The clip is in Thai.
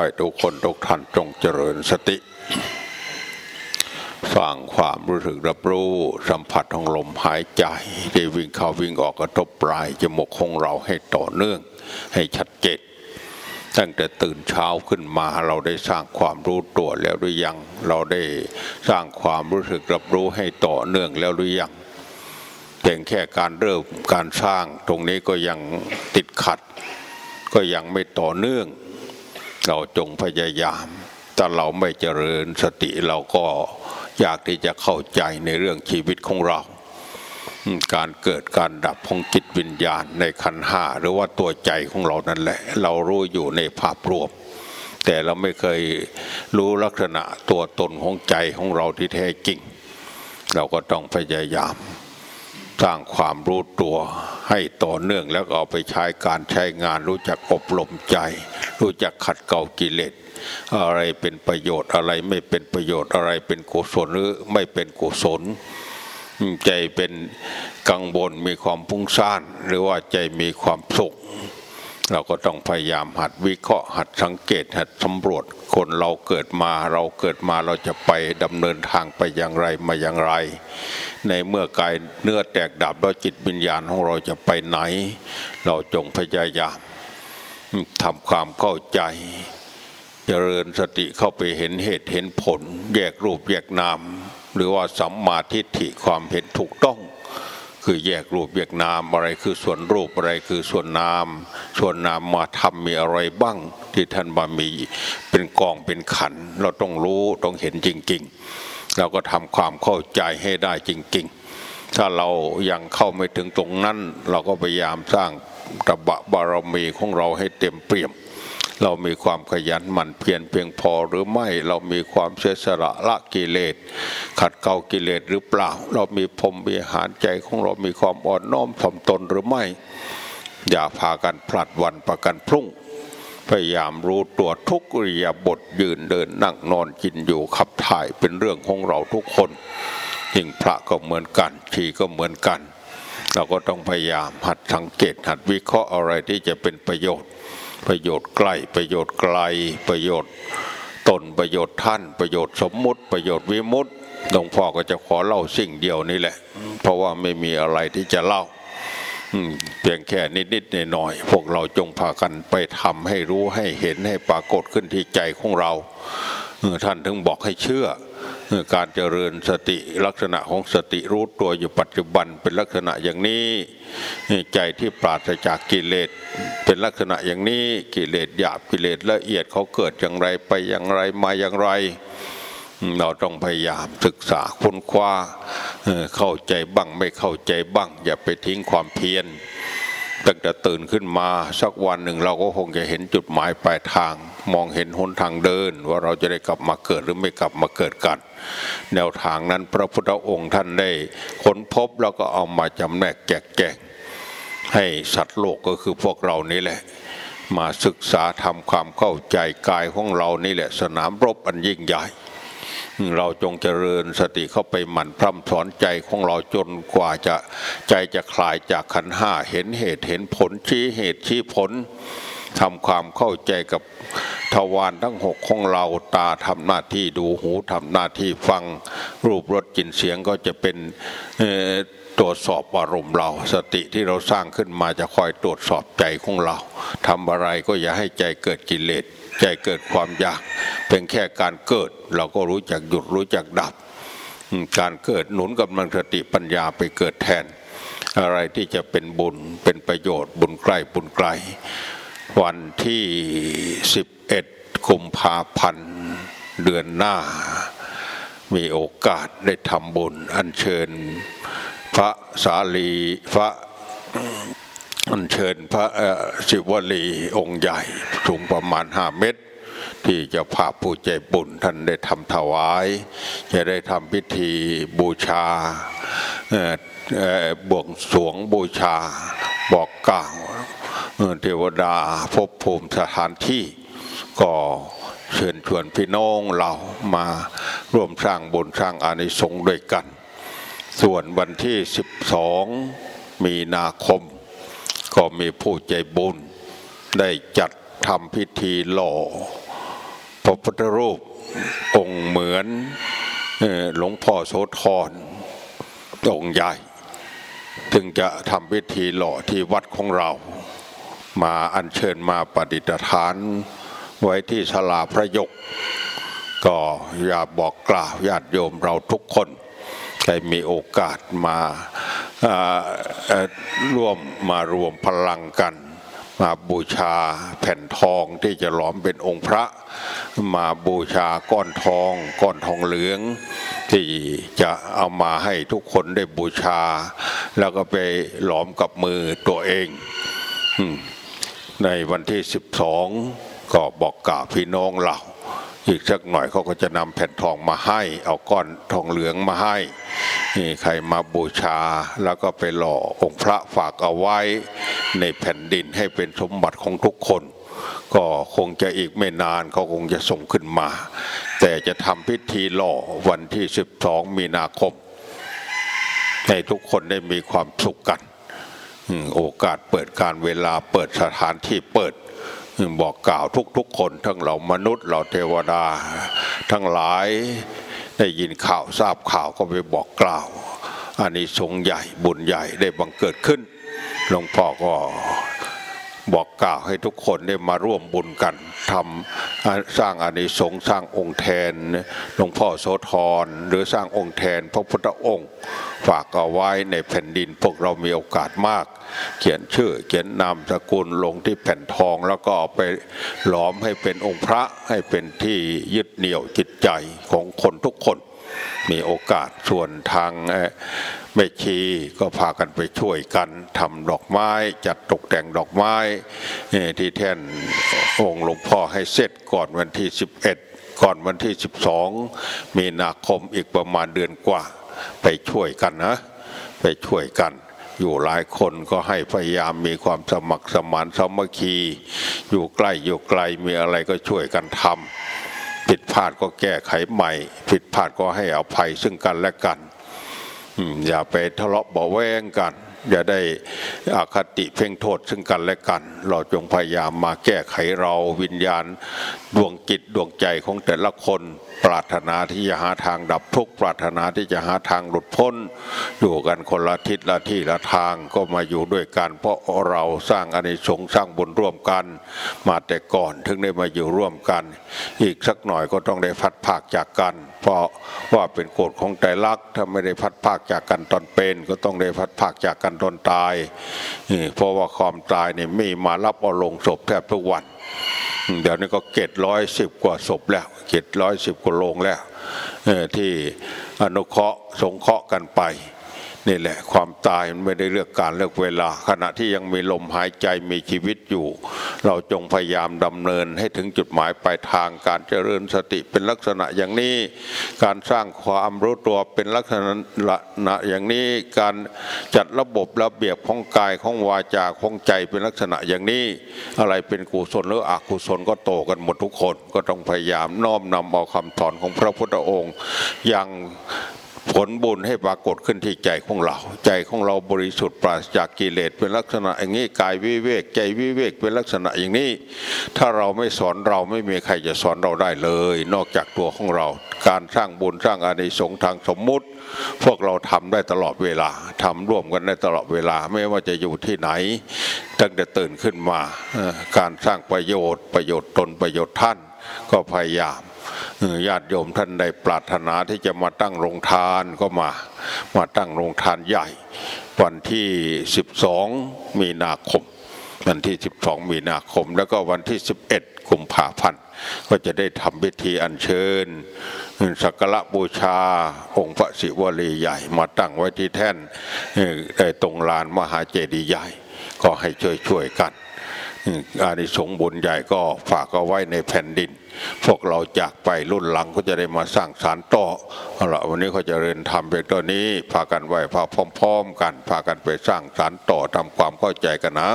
ให้ทุกคนทุกท่านจงเจริญสติสร้างความรู้สึกรับรู้สัมผัสของลมหายใจที่วิ่งเข้าวิ่งออกกระทบปลายจมูกของเราให้ต่อเนื่อง ให้ชัดเจนตั้งแต่ตื่นเช้าขึ้นมาเราได้สร้างความรู้ตัวแล้วหรือยัง เราได้สร้างความรู้สึกรับรู้ให้ต่อเนื่องแล้วหรือยังเพียงแค่การเริ่มการสร้างตรงนี้ก็ยังติดขัด ก็ยังไม่ต่อเนื่อง เราจงพยายาม ถ้าเราไม่เจริญสติเราก็อยากที่จะเข้าใจในเรื่องชีวิตของเรา การเกิดการดับของจิตวิญญาณในขันห้าหรือว่าตัวใจของเรานั่นแหละ เรารู้อยู่ในภาพรวม แต่เราไม่เคยรู้ลักษณะตัวตนของใจของเราที่แท้จริง เราก็ต้องพยายามสร้างความรู้ตัวให้ต่อเนื่องแล้วเอาไปใช้การใช้งานรู้จักอบรมใจ รู้จักขัดเกลากิเลสอะไรเป็นประโยชน์อะไรไม่เป็นประโยชน์อะไรเป็นกุศลหรือไม่เป็นกุศล ใจเป็นกังวลมีความพุ่งซ่าน หรือว่าใจมีความสุข เราก็ต้องพยายามหัดวิเคราะห์หัดสังเกตหัดสำรวจคนเราเกิดมาเราเกิดมาเราจะไปดำเนินทางไปอย่างไรมาอย่างไร ในเมื่อกายเนื้อแตกดับแล้วจิตวิญญาณของเราจะไปไหน เราจงพยายาม ทำความเข้าใจเจริญสติเข้าไปเห็นเหตุเห็นผล แยกรูปแยกนาม หรือว่าสัมมาทิฏฐิความเห็นถูกต้อง คือแยกรูปแยกนามอะไรคือส่วนรูปอะไรคือส่วนนาม ส่วนนามมาทำมีอะไรบ้าง ที่ท่านบามีเป็นกองเป็นขัน เราต้องรู้ต้องเห็นจริง ๆ เราก็ทำความเข้าใจให้ได้จริง ๆ ถ้าเรายังเข้าไม่ถึงตรงนั้น เราก็พยายามสร้าง ตบะบารมีของเราให้เต็มเปี่ยม เรามีความขยันหมั่นเพียรเพียงพอหรือไม่เรามีความเสียสละละกิเลส ขัดเกลากิเลสหรือเปล่า เรามีพรมวิหารใจของเรามีความอ่อนน้อมถ่อมตนหรือไม่ อย่าพากันพลัดวันประกันพรุ่งพยายามรู้ตัวทุกริยาบทยืนเดินนั่งนอนกินอยู่ขับถ่ายเป็นเรื่องของเราทุกคนยิ่งพระก็เหมือนกันชีก็เหมือนกัน เราก็ต้องพยายามหัดสังเกตหัดวิเคราะห์อะไรที่จะเป็นประโยชน์ ประโยชน์ใกล้ประโยชน์ไกล ประโยชน์ตนประโยชน์ท่าน ประโยชน์สมมุติ ประโยชน์วิมุตติหลวงพ่อก็จะขอเล่าสิ่งเดียวนี่แหละ เพราะว่าไม่มีอะไรที่จะเล่าเพียงแค่นิดๆหน่อยๆพวกเราจงพากันไปทำให้รู้ให้เห็นให้ปรากฏขึ้นที่ใจของเราท่านถึงบอกให้เชื่อ การเจริญสติลักษณะของสติรู้ตัวอยู่ปัจจุบันเป็นลักษณะอย่างนี้ ใจที่ปราศจากกิเลสเป็นลักษณะอย่างนี้กิเลสหยาบกิเลสละเอียดเขาเกิดอย่างไรไปอย่างไรมาอย่างไร เราต้องพยายามศึกษาค้นคว้าเข้าใจบ้างไม่เข้าใจบ้าง อย่าไปทิ้งความเพียร ตั้งแต่ตื่นขึ้นมาสักวันหนึ่งเราก็คงจะเห็นจุดหมายปลายทาง มองเห็นหนทางเดิน ว่าเราจะได้กลับมาเกิดหรือไม่กลับมาเกิดกัน แนวทางนั้นพระพุทธองค์ท่านได้ค้นพบแล้วก็เอามาจำแนกแจกแจงให้สัตว์โลกก็คือพวกเรานี่แหละ มาศึกษาทำความเข้าใจกายของเรานี่แหละสนามรบอันยิ่งใหญ่ เราจงเจริญสติเข้าไปหมั่นพร่ำสอนใจของเราจนกว่าจะใจจะคลายจากขันห้าเห็นเหตุเห็นผลชี้เหตุชี้ผลทำความเข้าใจกับทวารทั้งหกของเราตาทำหน้าที่ดูหูทำหน้าที่ฟังรูปรสกลิ่นเสียงก็จะเป็นตรวจสอบอารมณ์เรา สติที่เราสร้างขึ้นมาจะคอยตรวจสอบใจของเราทำอะไรก็อย่าให้ใจเกิดกิเลสใจเกิดความอยาก เป็นแค่การเกิด เราก็รู้จักหยุดรู้จักดับ การเกิดหนุนกำลังสติปัญญาไปเกิดแทน อะไรที่จะเป็นบุญเป็นประโยชน์บุญใกล้บุญไกล วันที่ 11กุมภาพันธ์เดือนหน้า มีโอกาสได้ทำบุญ อัญเชิญ พระสาลีพระอัญเชิญพระศิวลีองค์ใหญ่สูงประมาณห้าเมตร ที่จะพาผู้ใจบุญท่านได้ทำถวาย จะได้ทำพิธีบูชาบวงสวงบูชาบอกกล่าวเทวดาพบภูมิสถานที่ก็เชิญชวนพี่น้องเรามาร่วมสร้างบุญสร้างอานิสงส์ด้วยกัน ส่วนวันที่ 12 มีนาคม ก็มีผู้ใจบุญได้จัดทำพิธีหล่อ พระพุทธรูปองค์เหมือนหลวงพ่อโสธรองค์ใหญ่ถึงจะทำพิธีหล่อที่วัดของเรา มาอัญเชิญมาประดิฐานไว้ที่ศาลาพระยก ก็อยากบอกกล่าวญาติโยมเราทุกคนได้มีโอกาสมาร่วมมารวมพลังกัน มาบูชาแผ่นทองที่จะหลอมเป็นองค์พระ มาบูชาก้อนทอง ก้อนทองเหลือง ที่จะเอามาให้ทุกคนได้บูชา แล้วก็ไปหลอมกับมือตัวเองในวันที่ 12 ก็บอกกล่าวพี่น้องเรา อีกสักหน่อยเขาก็จะนำแผ่นทองมาให้ เอาก้อนทองเหลืองมาให้นี่ใครมาบูชาแล้วก็ไปหล่อองค์พระฝากเอาไว้ในแผ่นดินให้เป็นสมบัติของทุกคน ก็คงจะอีกไม่นานเขาคงจะส่งขึ้นมา แต่จะทำพิธีหล่อวันที่ 12 มีนาคม ให้ทุกคนได้มีความสุขกัน โอกาสเปิดการเวลาเปิดสถานที่เปิด บอกกล่าวทุกๆคน ทั้งเรามนุษย์เราเทวดา ทั้งหลายได้ยินข่าวทราบข่าวก็ไปบอกกล่าวอันนี้สงส์ใหญ่บุญใหญ่ได้บังเกิดขึ้นหลวงพ่อก็ บอกกล่าวให้ทุกคนได้มาร่วมบุญกันทำสร้างอานิสงส์สร้างองค์แทนหลวงพ่อโสธรหรือสร้างองค์แทนพระพุทธองค์ ฝากเอาไว้ในแผ่นดินพวกเรามีโอกาสมาก เขียนชื่อเขียนนามสกุลลงที่แผ่นทองแล้วก็เอาไปหลอมให้เป็นองค์พระให้เป็นที่ยึดเหนี่ยวจิตใจของคนทุกคน มีโอกาสส่วนทางแม่ชีก็พากันไปช่วยกันทำดอกไม้จัดตกแต่งดอกไม้ที่แท่นองค์หลวงพ่อให้เสร็จก่อนวันที่ 11 ก่อนวันที่ 12 มีนาคมอีกประมาณเดือนกว่า ไปช่วยกันนะ ไปช่วยกันอยู่หลายคนก็ให้พยายามมีความสมัครสมานสามัคคี อยู่ใกล้อยู่ไกลมีอะไรก็ช่วยกันทำ ผิดพลาดก็แก้ไขใหม่ ผิดพลาดก็ให้อภัยซึ่งกันและกันอย่าไปทะเลาะเบาะแวงกัน อย่าได้อคติเพ่งโทษซึ่งกันและกัน เราจงพยายามมาแก้ไขเราวิญญาณดวงจิตดวงใจของแต่ละคนปรารถนาที่จะหาทางดับทุกข์ปรารถนาที่จะหาทางหลุดพ้น อยู่กันคนละทิศละที่ละทางก็มาอยู่ด้วยกันเพราะเราสร้างอานิสงส์สร้างบุญร่วมกัน มาแต่ก่อนถึงได้มาอยู่ร่วมกัน อีกสักหน่อยก็ต้องได้พัดภาคจากกัน เพราะว่าเป็นกฎของใจรักถ้าไม่ได้พัดภาคจากกันตอนเป็น ก็ต้องได้พัดภาคจากกันตอนตายเพราะว่าความตายเนี่ยมีมารับเอาลงศพแทบทุกวันเดี๋ยวนี้ก็เกตร้อยสิบกว่าศพแล้วเกตร้อยสิบกว่าโรงแล้วที่อนุเคราะห์สงเคราะห์กันไป นี่แหละความตายมันไม่ได้เลือกการเลือกเวลา ขณะที่ยังมีลมหายใจมีชีวิตอยู่ เราจงพยายามดำเนินให้ถึงจุดหมายปลายทางการเจริญสติเป็นลักษณะอย่างนี้ การสร้างความรู้ตัวเป็นลักษณะอย่างนี้ การจัดระบบระเบียบของกายของวาจาของใจเป็นลักษณะอย่างนี้ อะไรเป็นกุศลหรืออกุศลก็โตกันหมดทุกคน ก็ต้องพยายามน้อมนำเอาคำสอนของพระพุทธองค์อยัง ผลบุญให้ปรากฏขึ้นที่ใจของเรา ใจของเราบริสุทธิ์ปราศจากกิเลสเป็นลักษณะอย่างนี้กายวิเวก ใจวิเวกเป็นลักษณะอย่างนี้ ถ้าเราไม่สอนเราไม่มีใครจะสอนเราได้เลย นอกจากตัวของเรา การสร้างบุญสร้างอานิสงส์ทางสมมุติ พวกเราทำได้ตลอดเวลาทำร่วมกันได้ตลอดเวลาไม่ว่าจะอยู่ที่ไหนตั้งแต่ตื่นขึ้นมา การสร้างประโยชน์ประโยชน์ตนประโยชน์ท่านก็พยายาม ญาติโยมท่านใดปรารถนาที่จะมาตั้งโรงทานก็มา มาตั้งโรงทานใหญ่ วันที่ 12 มีนาคม วันที่ 12 มีนาคม แล้วก็วันที่ 11กุมภาพันธ์ก็จะได้ทำพิธีอัญเชิญสักการะบูชาองค์พระศิวลีใหญ่ มาตั้งไว้ที่แท่นตรงลานมหาเจดีย์ใหญ่ ก็ให้ช่วยช่วยๆกัน อานิสงส์บุญใหญ่ก็ฝากเอาไว้ในแผ่นดิน พวกเราจากไปรุ่นหลังก็จะได้มาสร้างสารต่อเอาละวันนี้เขาจะเรียนทำเพียงตัวนี้พากันไหวพาพร้อม ๆ กันพากันไปสร้างสารต่อทำความเข้าใจกันนะ